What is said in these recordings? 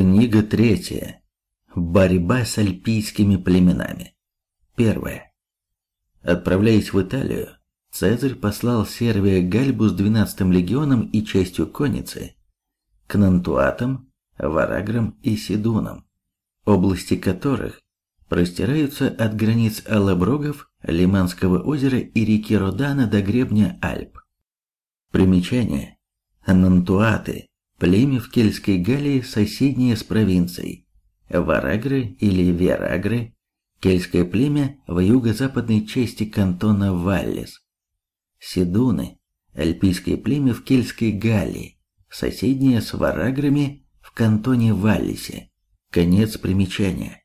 Книга третья. Борьба с альпийскими племенами. Первое. Отправляясь в Италию, Цезарь послал Сервия Гальбу с 12-м легионом и частью конницы к Нантуатам, Вараграм и Сидунам, области которых простираются от границ Алаброгов, Лиманского озера и реки Родана до гребня Альп. Примечание. Нантуаты – племя в Кельтской Галлии, соседнее с провинцией. Варагры или Верагры – кельтское племя в юго-западной части кантона Валлис. Сидуны – альпийское племя в Кельтской Галлии, соседнее с Вараграми в кантоне Валлисе. Конец примечания.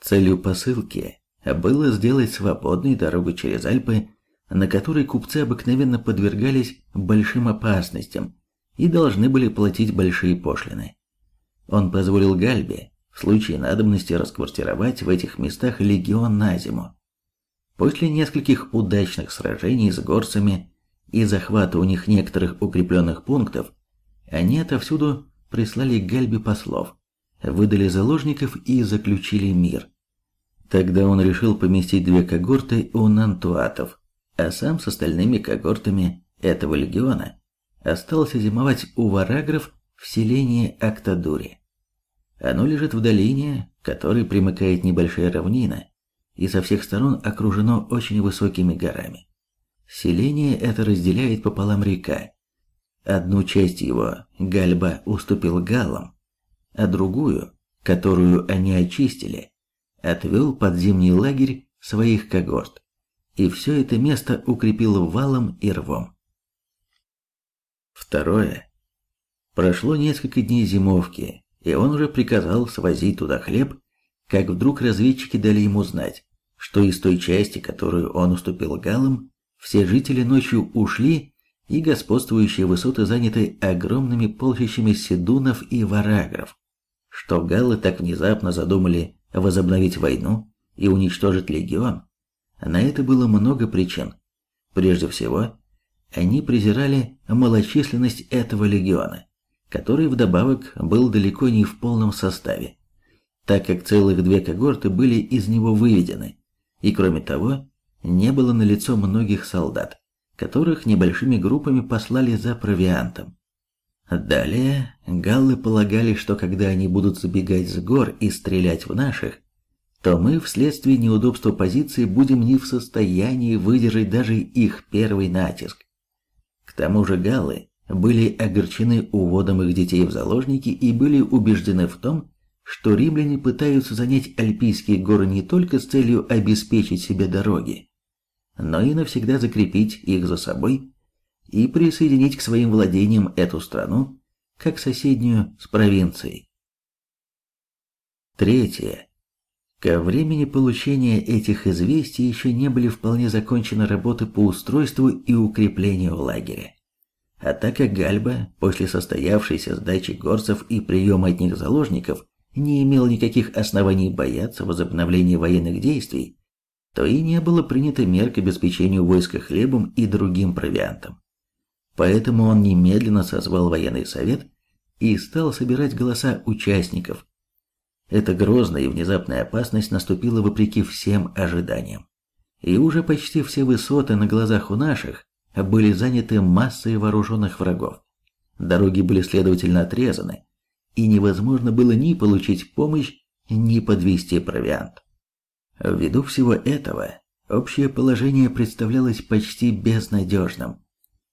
Целью посылки было сделать свободной дорогу через Альпы на которой купцы обыкновенно подвергались большим опасностям и должны были платить большие пошлины. Он позволил Гальбе в случае надобности расквартировать в этих местах легион на зиму. После нескольких удачных сражений с горцами и захвата у них некоторых укрепленных пунктов, они отовсюду прислали Гальбе послов, выдали заложников и заключили мир. Тогда он решил поместить две когорты у нантуатов – а сам с остальными когортами этого легиона остался зимовать у варагров в селении Актадури. Оно лежит в долине, которой примыкает небольшая равнина, и со всех сторон окружено очень высокими горами. Селение это разделяет пополам река. Одну часть его Гальба уступил галам, а другую, которую они очистили, отвел под зимний лагерь своих когорт и все это место укрепил валом и рвом. Второе. Прошло несколько дней зимовки, и он уже приказал свозить туда хлеб, как вдруг разведчики дали ему знать, что из той части, которую он уступил галам, все жители ночью ушли, и господствующие высоты заняты огромными полчищами седунов и варагров, что галлы так внезапно задумали возобновить войну и уничтожить легион, на это было много причин. Прежде всего, они презирали малочисленность этого легиона, который вдобавок был далеко не в полном составе, так как целых две когорты были из него выведены, и кроме того, не было налицо многих солдат, которых небольшими группами послали за провиантом. Далее, галлы полагали, что когда они будут забегать с гор и стрелять в наших, то мы вследствие неудобства позиции будем не в состоянии выдержать даже их первый натиск. Тому же галлы были огорчены уводом их детей в заложники и были убеждены в том, что римляне пытаются занять Альпийские горы не только с целью обеспечить себе дороги, но и навсегда закрепить их за собой и присоединить к своим владениям эту страну, как соседнюю с провинцией. Третье. Ко времени получения этих известий еще не были вполне закончены работы по устройству и укреплению лагеря. А так как Гальба, после состоявшейся сдачи горцев и приема от них заложников, не имел никаких оснований бояться возобновления военных действий, то и не было принято мер к обеспечению войска хлебом и другим провиантом. Поэтому он немедленно созвал военный совет и стал собирать голоса участников, эта грозная и внезапная опасность наступила вопреки всем ожиданиям. И уже почти все высоты на глазах у наших были заняты массой вооруженных врагов. Дороги были следовательно отрезаны, и невозможно было ни получить помощь, ни подвести провиант. Ввиду всего этого, общее положение представлялось почти безнадежным.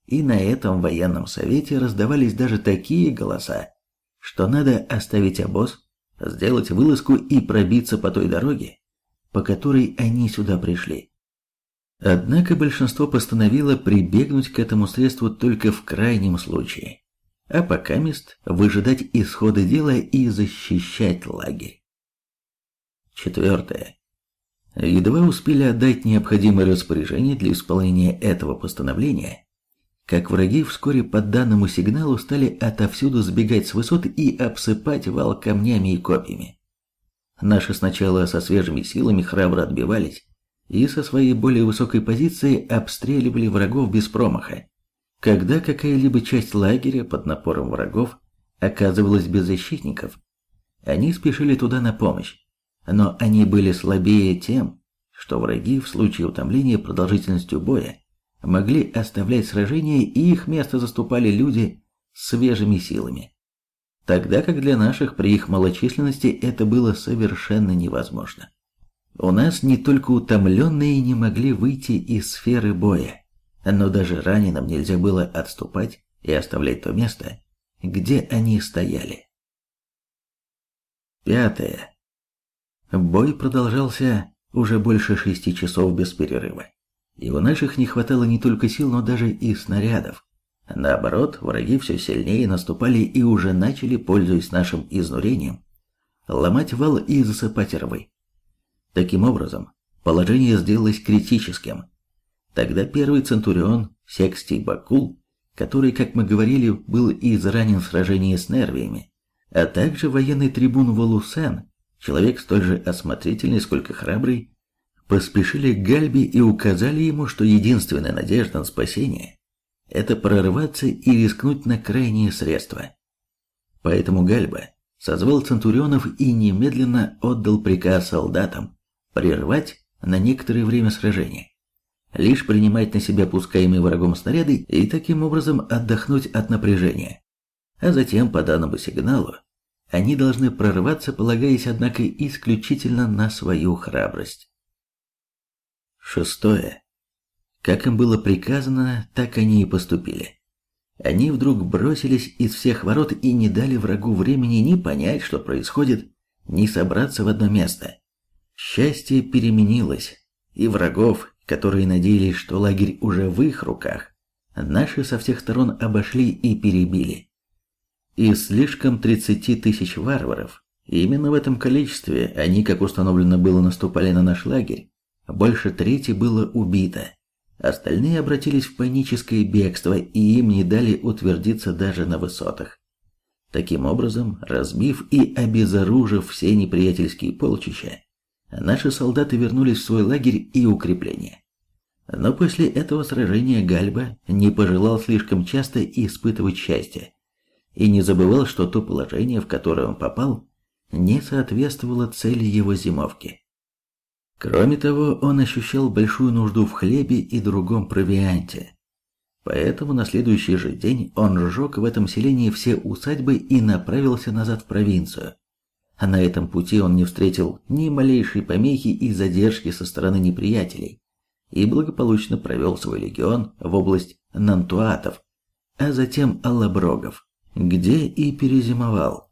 И на этом военном совете раздавались даже такие голоса, что надо оставить обоз сделать вылазку и пробиться по той дороге, по которой они сюда пришли. Однако большинство постановило прибегнуть к этому средству только в крайнем случае, а пока мест выжидать исхода дела и защищать лагерь. Четвертое. Едва успели отдать необходимое распоряжение для исполнения этого постановления, как враги вскоре по данному сигналу стали отовсюду сбегать с высот и обсыпать вал камнями и копьями. Наши сначала со свежими силами храбро отбивались и со своей более высокой позиции обстреливали врагов без промаха. Когда какая-либо часть лагеря под напором врагов оказывалась без защитников, Они спешили туда на помощь, но они были слабее тем, что враги в случае утомления продолжительностью боя могли оставлять сражения и их место заступали люди свежими силами. Тогда как для наших при их малочисленности это было совершенно невозможно. У нас не только утомленные не могли выйти из сферы боя, но даже раненым нельзя было отступать и оставлять то место, где они стояли. Пятое. Бой продолжался уже больше шести часов без перерыва. И у наших не хватало не только сил, но даже и снарядов. Наоборот, враги все сильнее наступали и уже начали, пользуясь нашим изнурением, ломать вал и засыпать рвы. Таким образом, положение сделалось критическим. Тогда первый Центурион, Секстий Бакул, который, как мы говорили, был изранен в сражении с Нервиями, а также военный трибун Валусен, человек столь же осмотрительный, сколько храбрый, поспешили к Гальбе и указали ему, что единственная надежда на спасение – это прорваться и рискнуть на крайние средства. Поэтому Гальба созвал центурионов и немедленно отдал приказ солдатам прервать на некоторое время сражение, лишь принимать на себя пускаемые врагом снаряды и таким образом отдохнуть от напряжения. А затем, по данному сигналу, они должны прорваться, полагаясь, однако, исключительно на свою храбрость. Шестое. Как им было приказано, так они и поступили. Они вдруг бросились из всех ворот и не дали врагу времени ни понять, что происходит, ни собраться в одно место. Счастье переменилось, и врагов, которые надеялись, что лагерь уже в их руках, наши со всех сторон обошли и перебили. Из слишком 30 тысяч варваров, именно в этом количестве они, как установлено было, наступали на наш лагерь, больше трети было убито. Остальные обратились в паническое бегство и им не дали утвердиться даже на высотах. Таким образом, разбив и обезоружив все неприятельские полчища, наши солдаты вернулись в свой лагерь и укрепление. Но после этого сражения Гальба не пожелал слишком часто испытывать счастье и не забывал, что то положение, в которое он попал, не соответствовало цели его зимовки. Кроме того, он ощущал большую нужду в хлебе и другом провианте. Поэтому на следующий же день он сжег в этом селении все усадьбы и направился назад в провинцию. А на этом пути он не встретил ни малейшей помехи и задержки со стороны неприятелей и благополучно провел свой легион в область Нантуатов, а затем Аллаброгов где и перезимовал.